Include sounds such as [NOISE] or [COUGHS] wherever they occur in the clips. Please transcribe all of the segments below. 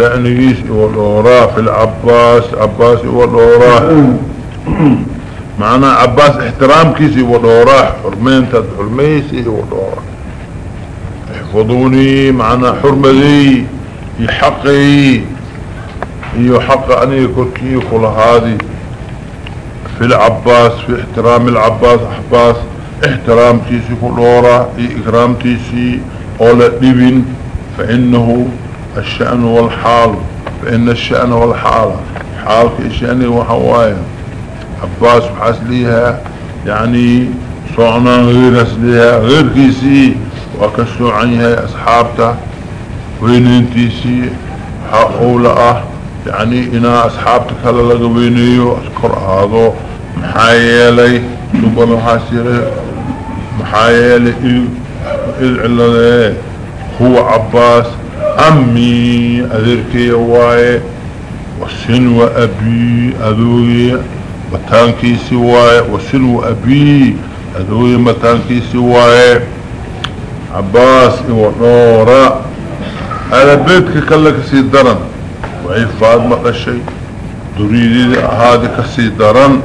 شأنيس ودورا في العباس عباس ودورا معنى عباس احترام كيسي ودورا حرمين تد حرميسي ودورا احفظوني معنى حرمتي يحقي يحق أني كركي كل هذه في العباس في احترام العباس أحباس احترام تيسي كلورا إكرام تيسي أولا دبن فإنه الشأن والحال فإن الشأن والحال حالك الشأن وحوايا عباس بحسليها يعني صعنا غير أسليها غير كيسي وكسو عنها أصحابته. وين انتيسي حقولة يعني إنا أصحابتك هلا لقوينيو أذكر هذا. محايلي سبحانه حاسرة. محايلي إذ علده هو عباس عمي أذركي واي وسنو أبي أذوي متانكي سواي وسنو أبي أذوي متانكي سواي. عباس ونورا على بيتك كلك سيدرا وعي فاطمة الشيء تريد هذا كسيدرا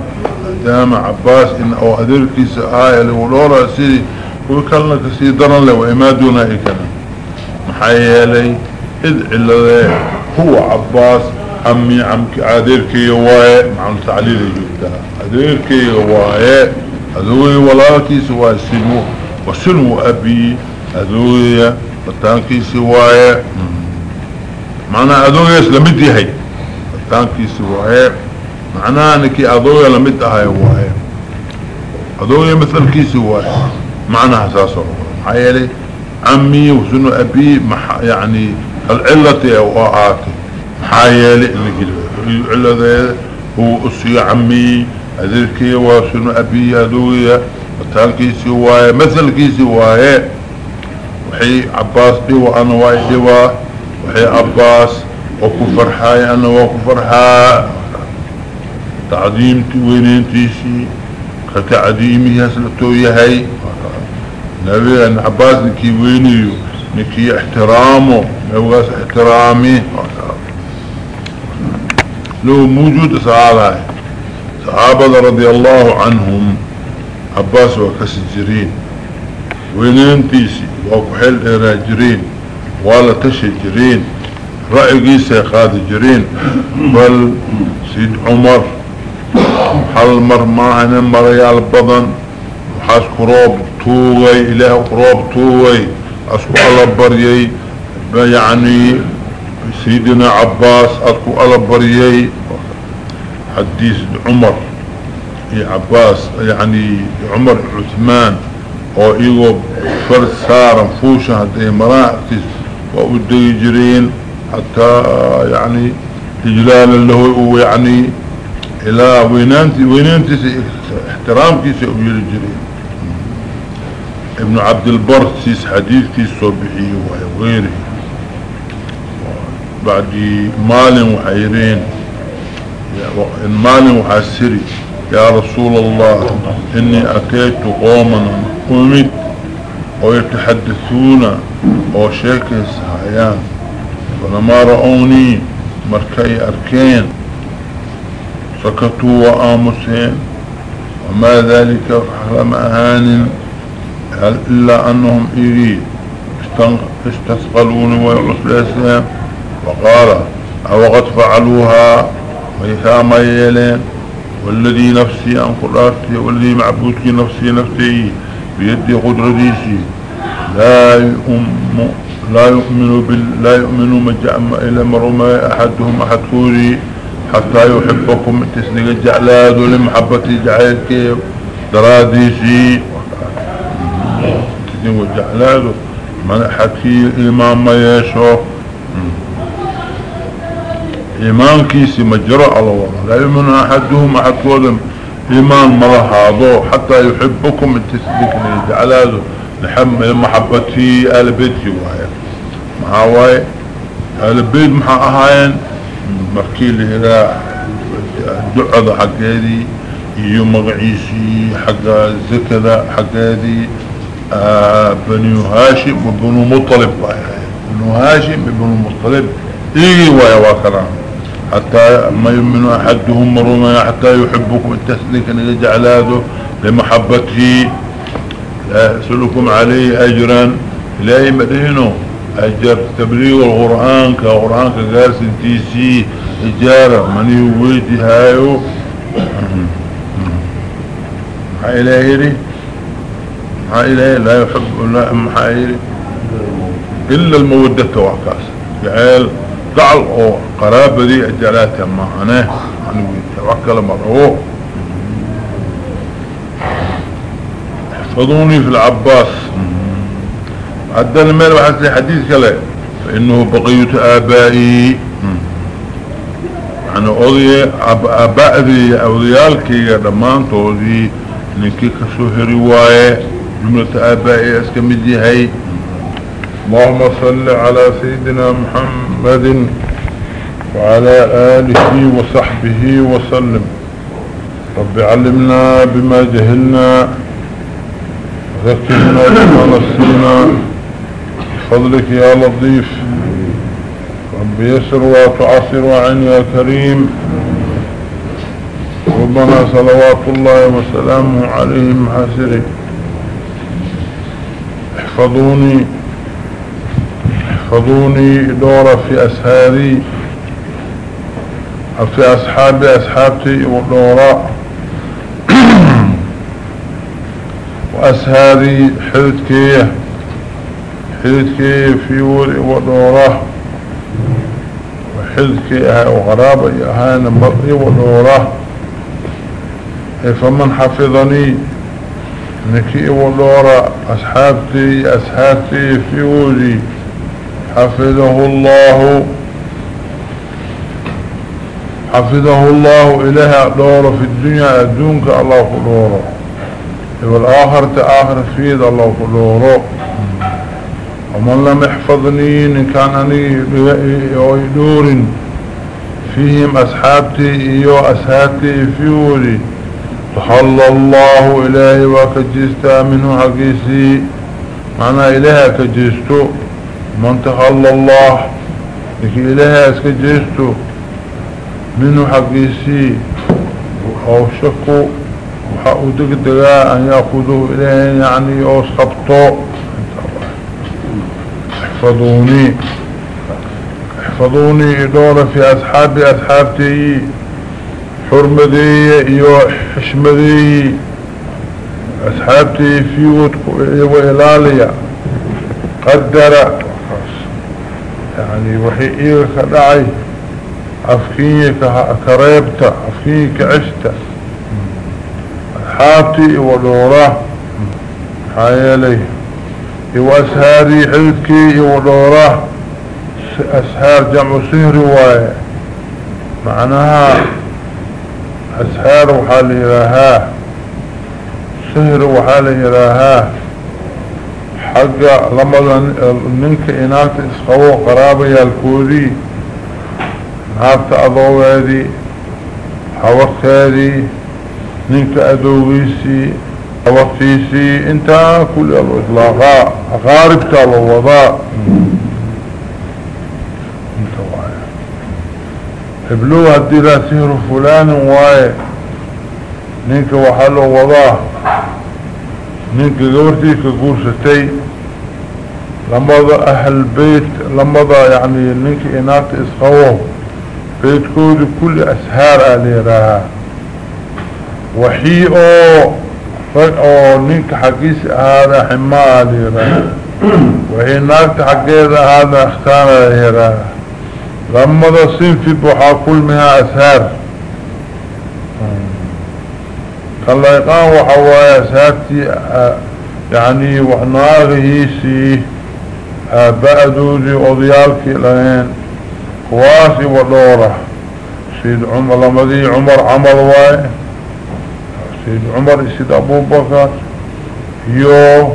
دام عباس إن أو أدركي سآية لولورا سيدي وكلنا كسيدرا لو إمادنا إكنا محايا لي إذ هو عباس عمي عمك عاديركي يواي. مع التعليل يجبتها. عاديركي يواي. أذوي ولاتي سواي سنو. وسنو أبي أذوي بطانكي سواي. معنى أذوي سلمدي هاي. بطانكي سواي. معنى أنك أذوي لمد هاي واي. أذوي مثل كي سواي. معنى حساسه محايلي عمي وسنو أبي يعني العلة محايلي إنك العلة هو أسي عمي أذيركي وسنو أبي بطانكي سواي مثل كي سواي وحي عباس دي وأنا واي دوا وحي عباس وكفر حاي أنا وكفر حاي تعظيم وينين تيسي كتعظيمي هسلتو يهي. نبي أن عباس نكي وينيو نكي احترامه نبغاس احترامي. لو موجود صحابة صحابة رضي الله عنهم عباس وكسجرين وينين تيسي؟ وكحل إراجرين ولا تشجرين رأيقي سيخاد جرين بل سيد عمر حل مرماهن مريال بضن. وحاس كروب توغي إله كروب توغي. أسكو الله بريي يعني سيدنا عباس أكو ألا بريي حديث عمر. يا عباس يعني عمر عثمان أو إيغو فرسارا فوشا هده إيه مراكز وابده يجرين حتى يعني تجلالا له يعني إلى وينانت وينانت احترام كيس ابيه يجرين. ابن عبد عبدالبرد سيس حديث كيس صبحي وغيره. Waxay yireen maalin waxaa siri yaa rasuula allah inii ataytu qooman قمت ويتحدثون أو شيكي سهيان. فلما رأوني مركي أركين. سكتوا وآمسين. وما ذلك فحرم أهان إلا أنهم إيري استثقلوني ويعسلسين وقال قد فعلوها؟ ويثام يلين والذي نفسي أنقراتي والذي معبودك نفسي نفسي بيدي قدرتيسي لا يؤم لا يؤمن بال لا يؤمن مجأم إلى مرمى أحدهم أحد حتى يحبكم. تسنق جعلاد لمحبتي جعلك دراديسي. تسنق جعلاد من حكي إمام ما يشو إيمان كيسي مجرى على الله لا يؤمن أحدهم أحد كوري إيمان مرهاضو حتى يحبكم التسليكني جعلاده لحم محبتي آل بيتي وهي محاواي آل بيت محا أهاين. مركي لي إلى دعض حق هذه يو مغعيسي حق الزكذا حق هذه آه بني هاشم وبنو مطلب بنو هاشم بنو مطلب. إيجي ويا وكرا حتى ما يؤمن أحدهم مرون حتى يحبكم التسليك أن يجعل هذا لمحبته. سلكم عليه أجرا. إلهي مدينه أجر تبليغ القرآن كقرآن كقارس تيسي. إجارة من يويتي هايو محا إلهي. محا إلهي لا يحب لا محا إلهي. إلا المودة وعكاس جعل قعل أو قرابة دي أجلاتها معنا توكل مرعوه احفظوني في العباس. عدنا مال وحسن حديث كلا فإنه بقية آبائي. يعني أضي أباء ذي أضيالكي دمان توضي نكي كسوه رواية جملة آبائي أسكمدي هاي. اللهم صل على سيدنا محمد. وعلى آله وصحبه وسلم. رب علمنا بما جهلنا ذكرنا بما نسينا. بفضلك يا لطيف. رب يسر وتعسر وعن يا كريم. ربنا صلوات الله وسلامه عليهم حسره احفظوني. احفظوني دورة في أسهاري في أصحابي أصحابتي [CLEARS THROAT] ودورة وأسهاري حدثكيه حدثكيه في وري ودورة. وحدثكيه وغرابة يهانا مرئي ودورة. فمن حفظني نكي ودورة أصحابتي أصحابتي في وري حفظه الله. حفظه الله إله دور في الدنيا دونك الله قدوره والآخر تآخر فيد الله قدوره ومن لم يحفظني إن كان يدور فيهم أصحابتي إيو أسهاتي فيوري تحل الله إلهي وكجيستا منه حقيسي معنى إلهي كجيستو من تخلى الله لكي إلهي أسكجيستو منه حقيسي أو شكو وحاودك دقاء أن يأخذوه إليه يعني أو سقطوا احفظوني. احفظوني إدورة في أصحابي أصحابتي حرمدي إيو حشمدي أصحابتي في وإلالية قدر يعني وحي إيوك دعي أفكيك كريبتا أفكيك عشتا. حاتي ودورة حيالي. وأسهاري حلتكي ودورة أسهار جمع سهر واي. معناها أسهار وحالي لها. سهر وحالي لها. حق لما ننك إناك إسقوه قرابة يالكودي نافت أضوهدي حوقتهدي ننك أدوغيسي حوقتيسي إنت كل الإطلاقاء غاربت الوضاء إنت واي ابلو هدي لا سهر فلان واي ننك وحلو وضاء ننك قورتي كقورستي لما ذا أهل بيت لما ذا يعني ننك إنات إسقوه بيتكود كل أسهار أليراها وحي أو أو نينك حقيس هذا حماء أليراها [COUGHS] وحي ناكت حقيس هذا اختان أليراها لما ذا صنفي بحا كل منها أسهار. كاللايقان وحوايا أسهارتي يعني وحناغيسي بعدودي أضيالكي لين كواسي ودورة. سيد عمر لمدي عمر عمر واي. سيد عمر سيد أبو بكر. يو.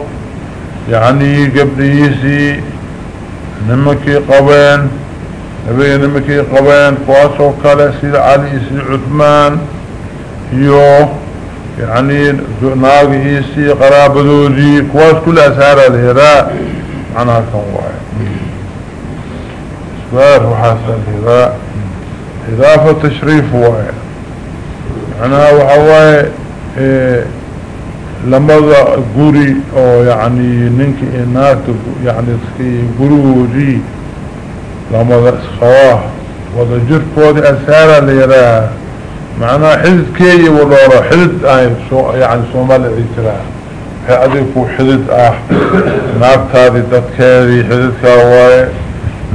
يعني قبليسي نمكي قبين نبي نمكي قبين كواسو كلا سيد علي سيد عثمان. يو. يعني ناقهيسي قرابدودي كواس كل أسهار الهراء. عنها كان واي إخبار وحسن الهراء إضافة تشريف هو معناها وحواي إيه لما قوري أو يعني ننك اناك يعني قوري دي لما إسخواه وذا جرفودي أسارة ليراها معناها حدد كي ودورة اي سو يعني سومالي عيسراها هي اديكو حدد آه ناكتا دي دادكاري حدد كاواي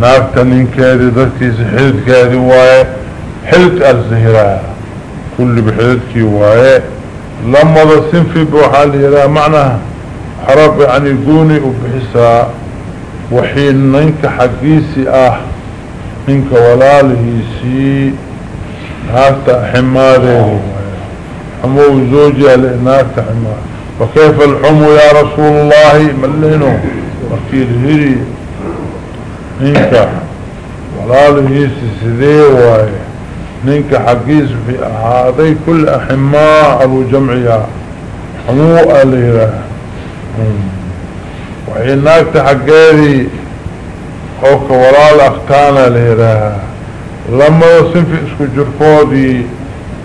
ناكتا ننكاري دادكيس حدد كاري واي. حدد الزهراء كل بحددكي واي. لما ذا سنفي بوحال يرى معناها حرب يعني قوني وبحسا. وحين ننك حقيسي آه ننك ولاله سي هاتا حماره حمو زوجي لناك حمار وكيف الحمو يا رسول الله؟ ملينو. وكيل هيري. ننك ولاله سي سيدي وايه نينك حقيس في هذي كل أحماء أبو جمعية. حموء ليرا وحيناك تحقيري. خوك ولا الأختان ليرا لما يصن في إسكو جرفودي.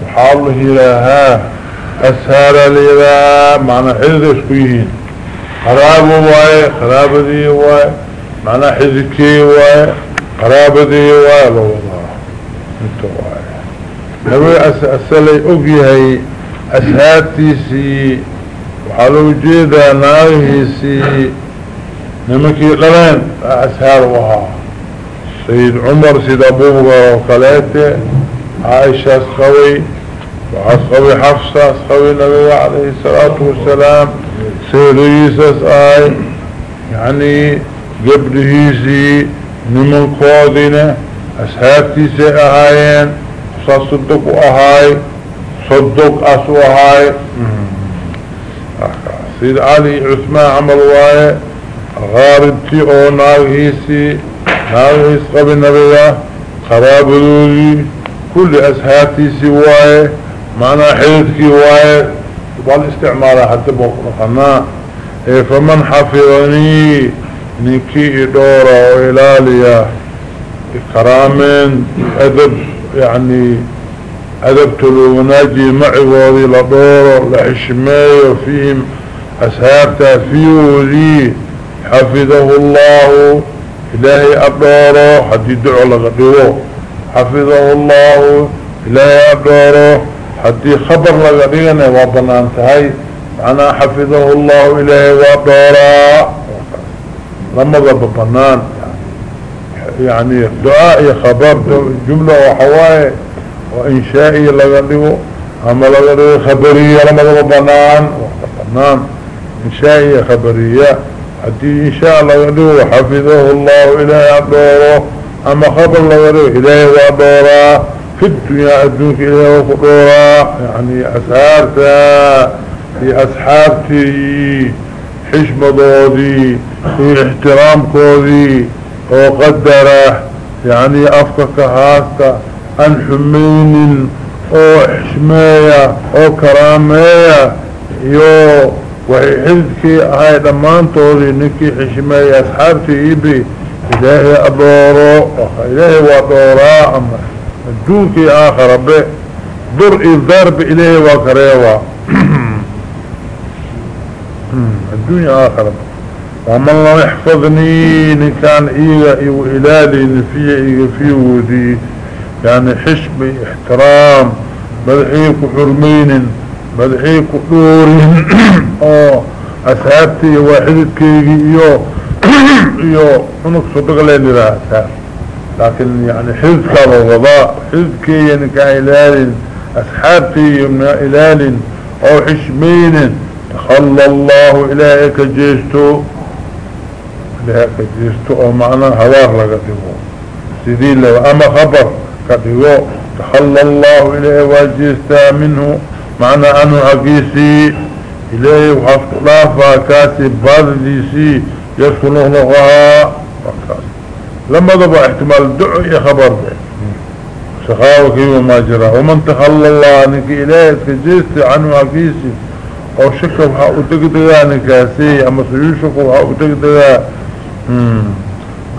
وحاله ليراها أسهال ليرا معنى حذ اسكويهين خرابه واي خرابه دي واي معنى حذكي واي خرابه دي واي. الله انتو واي. نبي أسألي أقيهي أسهاتيسي وحالو جيدا ناغيسي نمكي للين أسهار وها سيد عمر سيد أبو بكر عائشة أسخوي وأسخوي حفصة أسخوي النبي عليه الصلاة والسلام يسس آي يعني قبلهيسي نمن قوضنا أسهاتيسي أهايين صدق أهاي صدق أسو أهاي سيد علي عثمان عمل واي غاربتي أو ناغيسي ناغيس قبل نبيه قرابدودي كل أسهاتي سواي معنى حيثكي واي بالاستعمال حتى بقرقنا إيه فمن حفظني نكي دورا وإلاليا كرامين أدب يعني أدبت وناجي معي وذي لدور لحشمي فيهم أسهابتا فيه ذي حفظه الله إلهي أبداره حتى يدعو لغدوه. حفظه الله إلهي أبداره حتى خبر لغدينا وابنا انتهي معنا حفظه الله إلهي وابداره لما ضب بنان يعني دعاء خبر جملة وحواي وإنشائي لغنه أما لغنه خبرية لما ضبنان وقفنان إنشائي خبرية. حتى إنشاء لغنه وحفظه الله إلهي عبدوره أما خبر لغنه إلهي وعبدوره في الدنيا أدنك إلهي وفقوره يعني أسهارتا في أصحابتي حشم ضودي في احترام كودي وقدره يعني أفكك هاستا عن حمين أو حشمية أو كرامية يو وحي حذكي هاي دمانتوري نكي حشمية أصحابتي ايبي إلهي أدورو إلهي ودورا أما الدوكي آخر به درء الضرب إليه وكريوا [CLEARS THROAT] الدنيا به ومن لم يحفظني نكان إيغا [CLEARS THROAT] إيو إلالي نفيه إيغا فيه ودي يعني حشبي احترام مدحيك حرمين مدحيك دورين أو أسهابتي واحدتك إيو إيو هناك صدق لين لها أسهاب لكن يعني حذك الغضاء حذك يعني كإلال أسحابتي من إلال أو حشمين تخلى الله إلهك جيشتو. لها كجيستو أو معنى هوار لقدمو سيدين له أما خبر كدقو تخلى الله إليه واجيستا منه. معنى انه حقيسي إليه وحفظ لافا كاسي بارديسي يسكنه لغها لما ضبع احتمال دعو يا خبر به. سخاوك وما جرى. ومن تخلى الله انك اليه كجيستي عنه حقيسي أو شكا وحاو تقدقا نكاسي. أما سيوشك وحاو تقدقا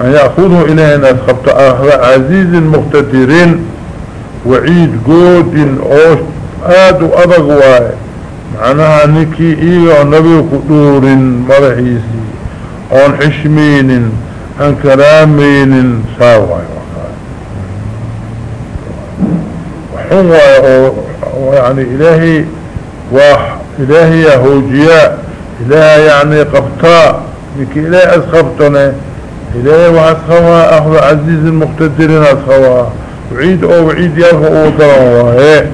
أن يأخذه إليه ناس خبط عزيز مقتدرين وعيد قود أوش آد وأبقواي معناها نكي إيغا نبي قدور مرحيسي. أون حشمين أن كرامين ساوي وحن يعني إلهي واح إلهي يهوجياء إلهي يعني قبطاء. نكي إلهي أسخبتنا إلهي وأسخوا أخذ عزيز المقتدرين أسخوا. وعيد أو وعيد يرفع إيه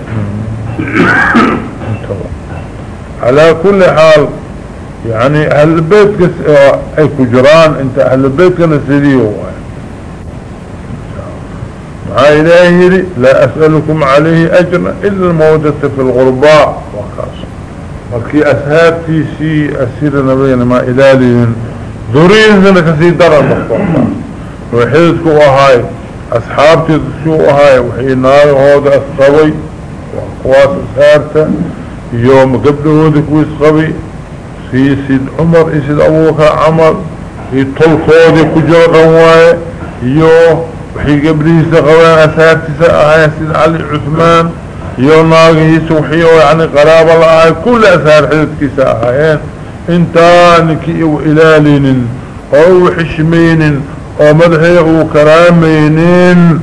على كل حال يعني أهل البيت كس... أي كجران أنت أهل البيت كان سيديه مع إلهي لا أسألكم عليه أجر إلا المودة في الغرباء وخاص مركي أسهابتي سي أسير نبينا ما إلالي ذرين ذنك سي درى مخطوطة وحيدك وهاي أصحابتي شو وهاي وحي نار هذا أسقوي وقواس أسهارته يوم قبله ذك ويسقوي في سيد عمر سيد أبوك عمر في طلقودي كجر قواي يو وحي قبلي سقوان أسهارتي سأهاي سيد علي عثمان يو ناقه سوحيه يعني قراب الله كل أسهار حدثك سأهايين انتانك وإلالين أو حشمين أو مدحي وكرامينين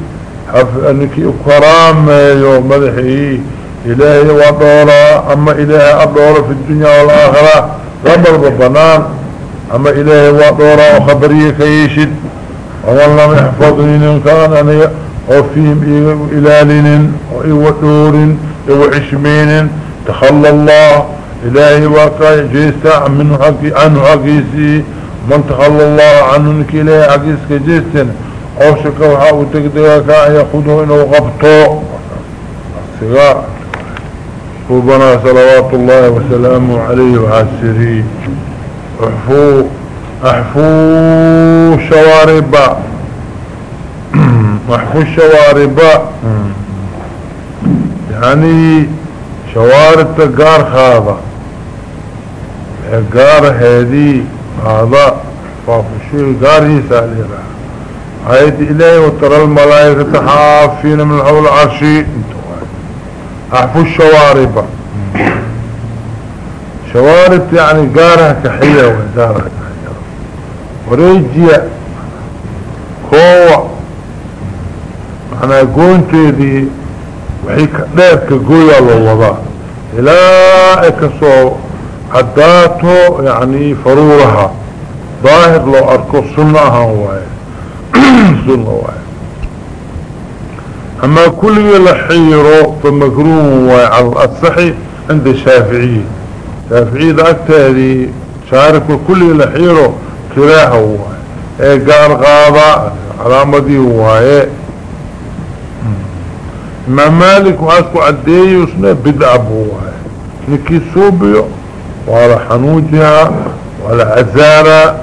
انك كرامي ومدحي إلهي ودورا أما إلهي ادورا في الدنيا والآخرة. رب البنان أما إلهي ودورا وخبرية كيشد والله يحفظني كان أنا وفيهم إلالين وإيوة وعشمين تخلى الله إلهي واقع جيسا منه حقي عنه حقيسي من تخلى الله عنه إنك إلهي حقيسك جيسا أو شكوها وتقدرك يأخذه إنه غبطه السغاء ربنا صلوات الله وسلامه عليه وعسره. احفو احفو [CLEARS THROAT] شوارب احفو الشوارب يعني شوارب تقار خاضة قار هذه هذا فافشي قاره ساليرا عيد إليه وترى الملائكة حافين من حول عرشي أحفو الشوارب. شوارب يعني قارها كحية وزارها كحية. وريجيا كوة. أنا قلت ذي وحي كدير كقوية للوضع إلا إكسو عداته يعني فرورها ظاهر لو أركو سنة هواي. [CLEARS THROAT] سنة هواي. أما كل لحيره فمكروه الصحي عند الشافعي. شافعي ذاك هذه شارك كل لحيره كراه هواي إيه قار غابة علامة هواي ما مالك واسكو عديه وسنه بدع بوها نكي سوبيو ولا حنوجها ولا عزارة.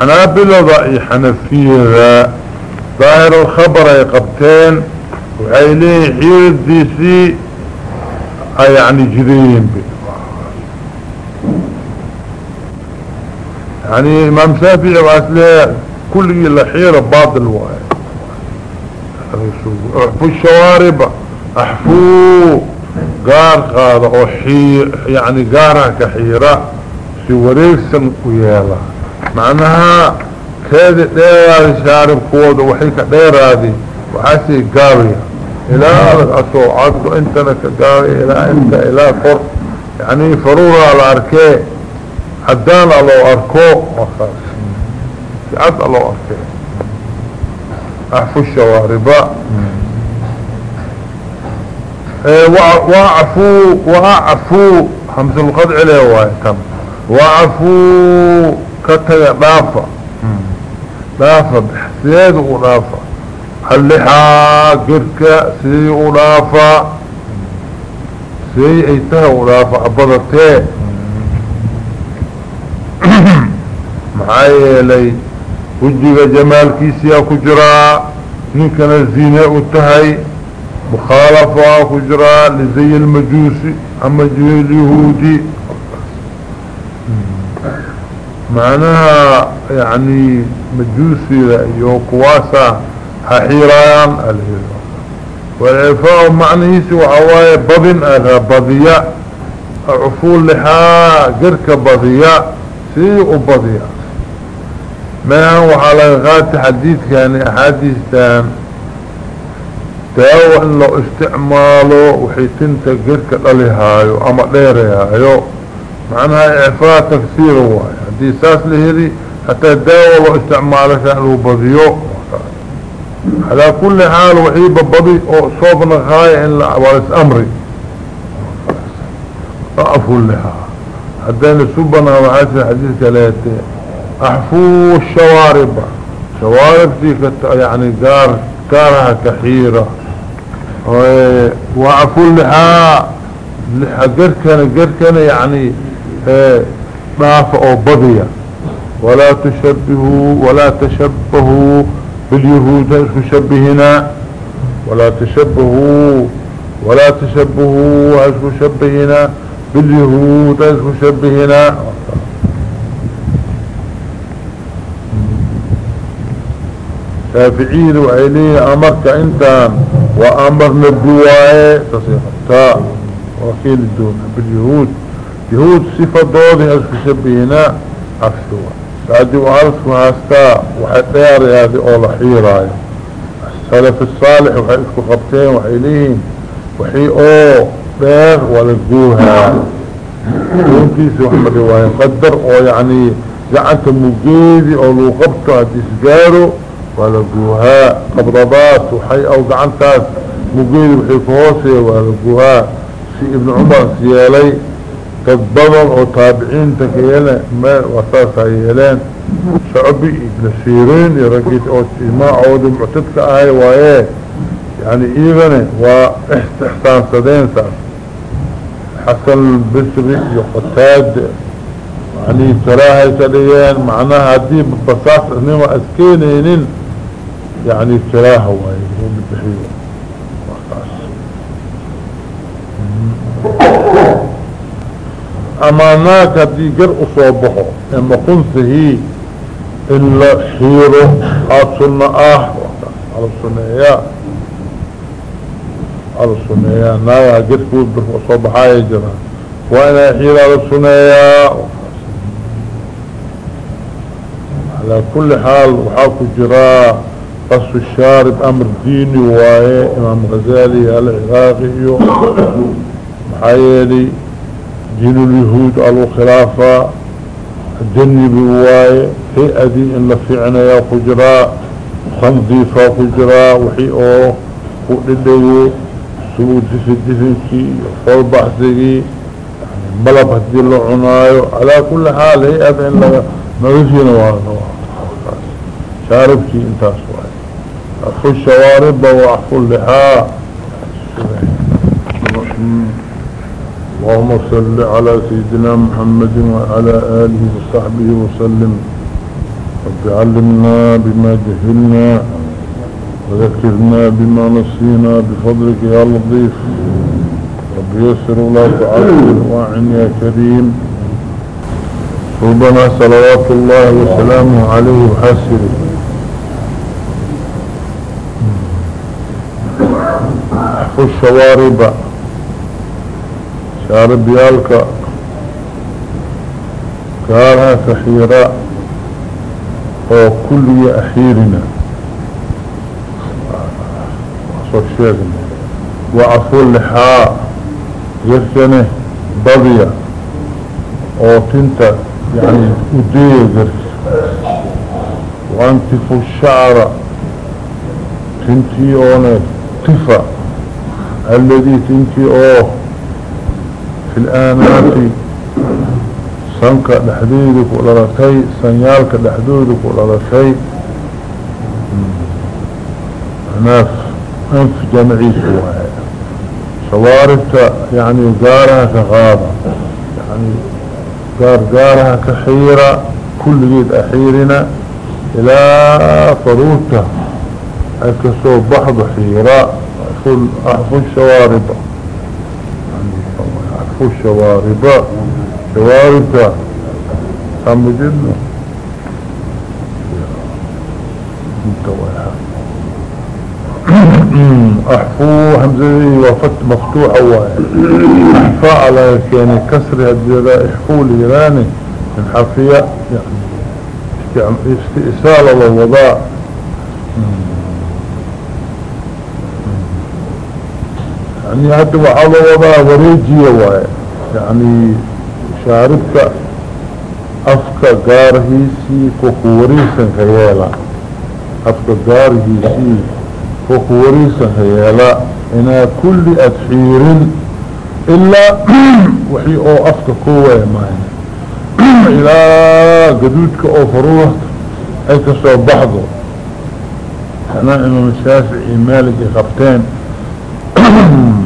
حنابلة ضعي حنفيها ظاهر الخبر يقبتين وعيليه حير الديسي يعني جريين بي. يعني امام سافي واسليه كل الحيرة باطل واحد. أحفو الشوارب أحفو قار وحي يعني قارها كحيرة في وريسن ويالا. معناها كاد دير شارب كود وحي كدير هذه وحاسي قارية إلى اسو عدو أنت لك قاري إلى أنت إلى فر. يعني فرورة على اركيه حدان على اركو وخاص عد على اركيه احفو الشوارب إيه وعفو وعفو. حمس القدع له وايتم وعفو كتغ دافة دافة بحسيد ودافة اللحا قركة سي ودافة سي ايتها ودافة ابضتين [COUGHS] معايا لي وجيغ جمال كيسيا كجراء نكنا الزينة أتهي. مخالفة كجراء لزي المجوسي أما جي اليهودي معناها يعني مجوسي يو كواسا ححيران الهيرو والعفاء معنى وعواية بضن أها بضياء. عفول لها قرك بضياء سيء بضياء. ما هو على غات حديث كان أحاديث تان تاو إن لو استعماله وحيتنت قرك للهايو أما ليرهايو معناها إعفاء تكثير هو هذه ساس لهذي حتى داو لو استعماله كان بضيو على كل حال وحيب بضي غاية إن لعوالس أمري. أعفو لها. حدين سبنا وحاسي حديث كلاته أحفو الشوارب. شوارب دي يعني قار كارها كحيرة. وعفو لها. قركنا قركنا يعني ضعف أو بضية. ولا تشبهوا ولا تشبهوا باليهود شبهنا ولا تشبهوا ولا تشبهوا شبهنا باليهود شبهنا شافعين وعينيه أمرك أنت وأمرنا الدواء. تصيح تا وكيل الدون باليهود يهود صفة دوضي أسكو شبهنا بعد وعرفوا هاستا وحتيار هذه أولا حيراي السلف الصالح وحيسكو خبتين وحيلين. وحي أو بير ولقوها يمكيس محمد رواية قدر أو يعني جعلت مجيدي أو لو قبطة هديس ولقوها قبضات وحي أو جعلتات مجيدي وحي فوسي ولقوها في ابن عمر سيالي. تضبضل أو تابعين تكيلا ما وصاصا يلان شعبي ابن سيرين يرقيت أو ما عود معتدك اهي وايه يعني ايغني وإحسان صدين ساس حسن البسري يقتاد. يعني تراهي سليان. معناها دي ببساط انما اسكينين يعني تراها وايه ومتحيوه أماناك هدي جر اصوبه اما قنته إلا حيره أصنع آه. على السنية على السنية نايا جر كود اصوبها يجرى وأنا حيره على السنية على كل حال وحاكو جراء قص الشارب أمر ديني وآية. إمام غزالي العراقي محايلي. دين اليهود على خلافة الجني بواي هيئدي إن لفعنا يا خجراء خنظيفة خجراء وحي أوه قدده سود في الدفنكي فول بحثي يعني ملب هدي الله عنايو على كل حال هيئة إن نغفين وأنا شاربتي انتاس واي اخو الشوارب واخو اللحاء اللهم صل على سيدنا محمد وعلى آله وصحبه وسلم. رب علمنا بما جهلنا وذكرنا بما نسينا بفضلك يا لطيف. رب يسر ولا تعسر وأعن يا كريم. ربنا صلوات الله وسلامه عليه وحسره. احفظ الشوارب شارب يالك. كارها كحيراء وكل أحيرنا وصف شيخنا. وعفو اللحاء يرسنه بضية أو تنت يعني وديه قرس وانتفو الشعر. تنتي أونه تفا. الذي تنتي أوه. في الآنات سنك لحدودك ولرتي سنيالك لحدودك ولرتي ناف انف جمعي سواء شواربك يعني قارها كغابة. يعني قار قارها كحيرة. كل جيد أحيرنا إلى فروتة أكسو بحض حيرة. أحفل شواربة. الشوارب شوارب مجدنا انت ويها [COUGHS] أحفو همزة وفت مفتوحة احفاء على يعني كسر هدي إحفو ليراني. الحفية يعني استئسال والوضاء يعني هدي وحال وضاء وريجية واحد يعني شاربك أفكا قارهيسي كوكوريسا خيالا. أفكا قارهيسي كوكوريسا خيالا. إنا كل أتحير إلا [CLEARS THROAT] وحي أو أفكا كوة ماهنا إلى قدودك أو فروح أي كسو بحضه أنا إمام الشافعي مالك خبتين [CLEARS THROAT]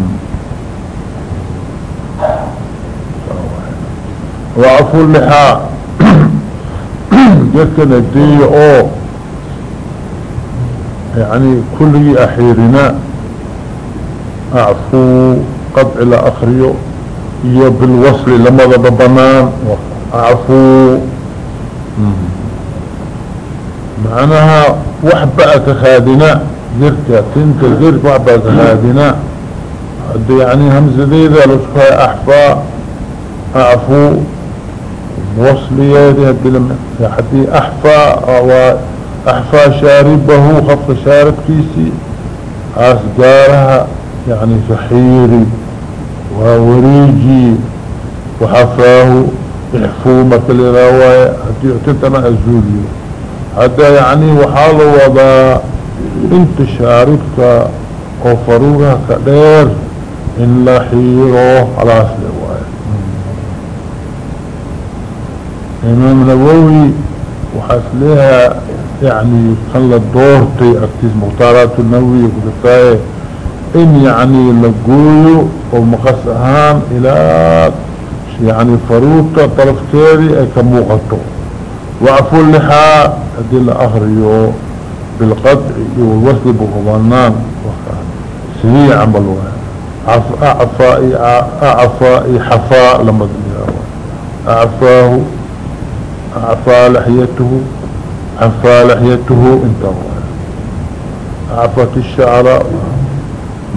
وعفو اللحاء جكنا دي أو يعني كل أحيرنا أعفو قطع إلى اخريو iyo بالوصل لماذا ببنان أعفو. معناها وحبا كخادنا ذركة تنت ذرك وحبا كخادنا يعني همزة ذي ذا لسكها أحفا أعفو. وصلياتي هدلم حدي أحفى أحفى شاربه خف شارب كيسي اسجارها يعني سحيري ووريجي. وحفاه احفو مثل رواية هدي اعتتنا ازولي هذا يعني وحال وضا انت شاربك وفروها كدير. إن لا حيره على اصله إمام نووي وحسلها يعني خلى الدورتي اكتس مختارات النووي وكتاية إن يعني لقويو ومخصهان إلى يعني فروطة طرف كاري كموغطو وعفو اللحاء هدي الاخريو بالقطع والوصل بغضانان سريع عملوها اعفائي اعفائي حفاء لما اعفاه عفا لحيته عفا لحيته انت عفت الشعر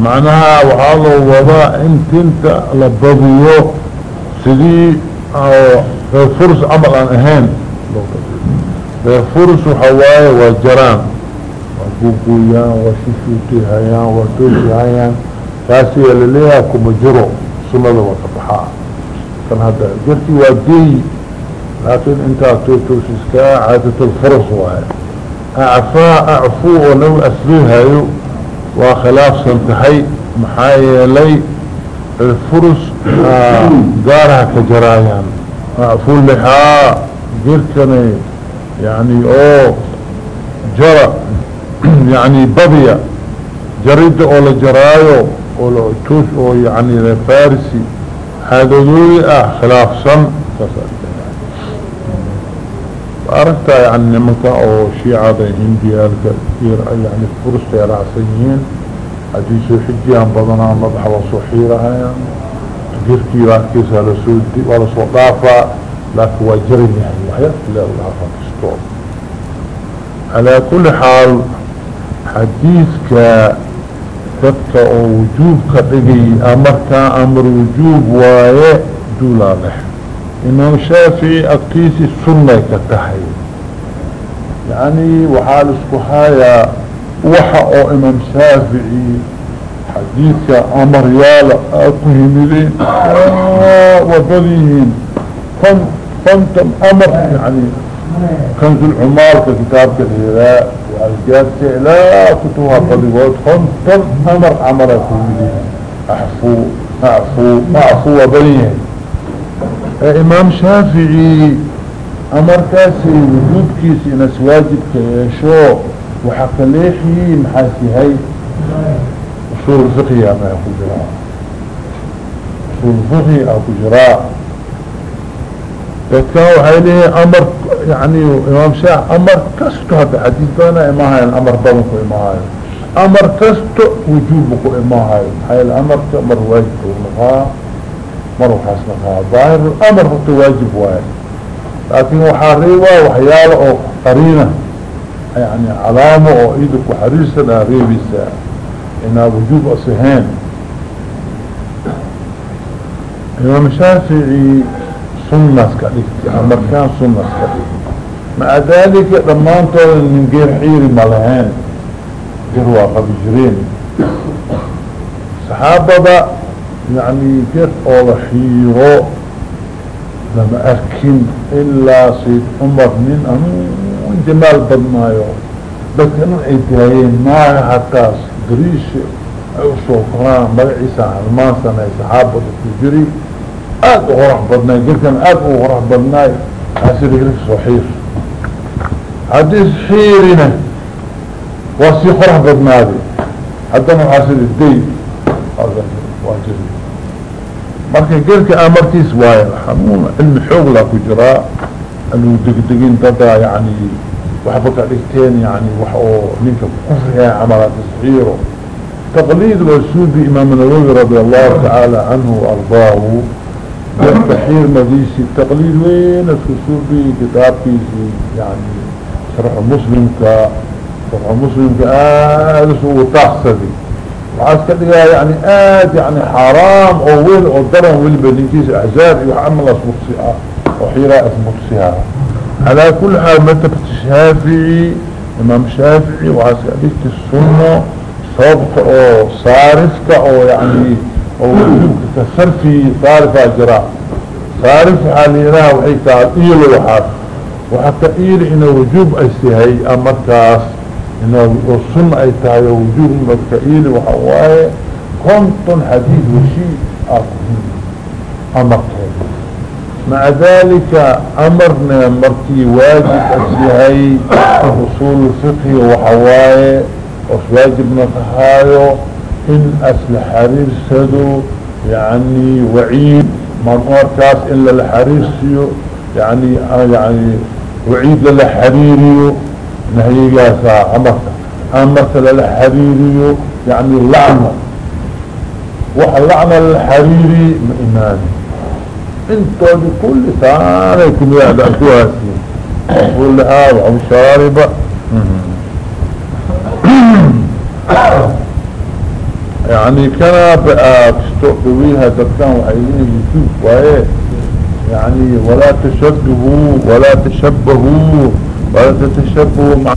معناها وحاله وضاء انت انت لبضيو سدي فرس عمل عن اهان فرس وحواي وجران وقوقويان وشيشوتي هيان وتوشي هيان كاسي اللي ليها كمجرو سنة وطبحاء كان هذا جرتي ودي لكن انت توتوسسكا عادة الفرص واحد اعفاء اعفو ولو اسلوها وخلاف سنتحي محايا لي الفرص دارها كجرايان اعفو اللحاء جركني يعني او جرى يعني بضية جريد او لجرايو او توش او يعني فارسي هذا ذولي اه خلاف سن أردت يعني مكا أو شيعة هندية كثير يعني فرصة رأسيين. حديث حجيان بضنا مضحة وصحيرها يعني قرتي راكيس على سودي ولا صدافة لكن وجرني يعني وحيات الله فاكستور على كل حال حديثك فتك أو وجوبك بقي أمرك أمر وجوب واية دولا له إمام الشافعي أكتيسي السنة كتحي يعني وحال اسكحايا أو إمام شافعي حديثك أمر يالا أكهمدين آه وبديهين فانتم أمر يعني كنز العمال ككتاب كالهراء والجاد لا كتوها طلبات فانتم أمر عمل أكهمدين أحفو أعفو أعفو وبديهين امام شافعي أمر كاسي وجود كيسي ناس واجب كيشو وحق ليحي محاسي هاي اصول فقهي اما يكو جراء اصول فقهي أو جراء فكاو هاي أمر يعني امام شاف أمر كستو هذا حديثنا اما هاي الامر بلنكو اما هاي أمر كستو وجوبكو اما هاي هاي الامر أمر واجب ولغاه مروا حسنها ظاهر الأمر هو واجب واجب. لكن وحاريبا وحيالة أو قرينة يعني علامة أو إيدك وحريسة ريبسا انها وجوب اصهان امام الشافعي سنة كالكتي أمر كان سنة كالكتي مع ذلك لما انتو من غير حيري ملهان غير واقع بجرين صحابة يعني غير أول حيرو لما أركن إلا سيد عمر من أنو جمال بدنايو. أنو عيدهين ما حتى دريش أو سوكران مرعيسا هلمان سنة صحابة تجري آد غرح بدناي قلت أن آد غرح بدناي. عسير يقريك صحيح. حديث حيرنا واسي غرح بدناي. نو عسير الدين. هذا واجري مركا قيرك آمرتيس واي الحمونة علم حغلة كجراء أنو دقدقين دادا يعني وحفظ عليك تاني يعني وحو منك كفرها عمرات تقليد والسوبي إمام النووي رضي الله تعالى عنه وأرضاه. بحير مديسي التقليد وين السوبي كتابيسي يعني شرح مسلم ك شرح مسلم كآلس وطاق صديق لها يعني آد يعني حرام أو ويل أو درن ويل بدنكيس أعزاب يحمل اسمكسها وحيراء اسمكسها على كل حال متى الشافعي إمام شافعي وعاسك لك السنة صوبك أو صارفك أو يعني أو كصرفي صارف اجراء صارف حالينا وحيكا ايل وحاك. وحتى ايل إنه وجوب استهي امركاس إنه السنة أي تهي وجوه المكائيل وحواي كنتم حديث وشيء أمرته مع ذلك أمرنا مرتي واجب أسيهي أصول الفقه وحواي واجب نتهايو إن أسل حرير سدو يعني وعيد. من أركاس إلا الحرير يعني يعني وعيد للحريريو نهيقاسا أمرك أمرك للحريري يعني اللعنة واللعنة للحريري من إيماني انتو بكل ثاني كم يعدأتوها قول لها وعم شاربة. [COUGHS] يعني كان بقى تستقبويها تبكان وحيلين يشوف وهي يعني ولا تشبهوا ولا تشبهوا. ولا تتشبهوا مع